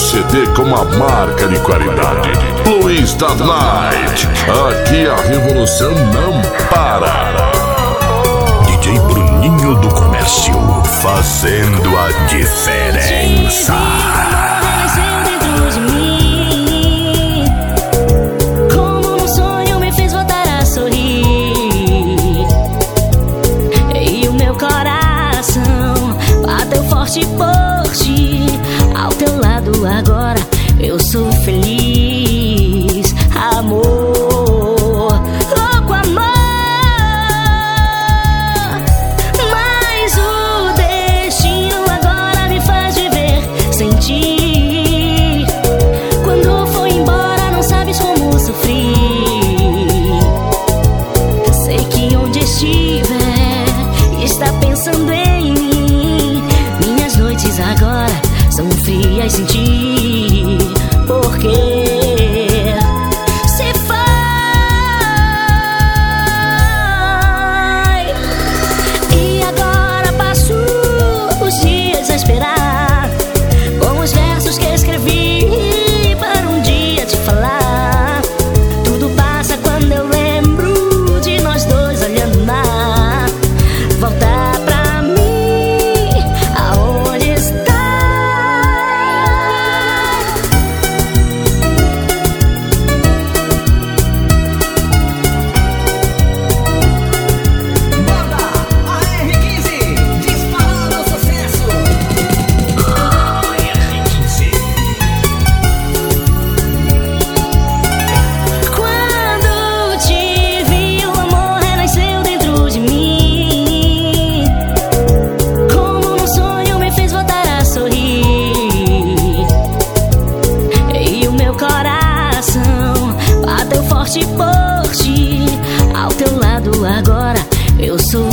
CD com uma marca de qualidade. Luiz da Night. Aqui a revolução não para. DJ Bruninho do Comércio, fazendo a diferença. sentir. Porque forte, forte. Ao teu lado agora, eu sou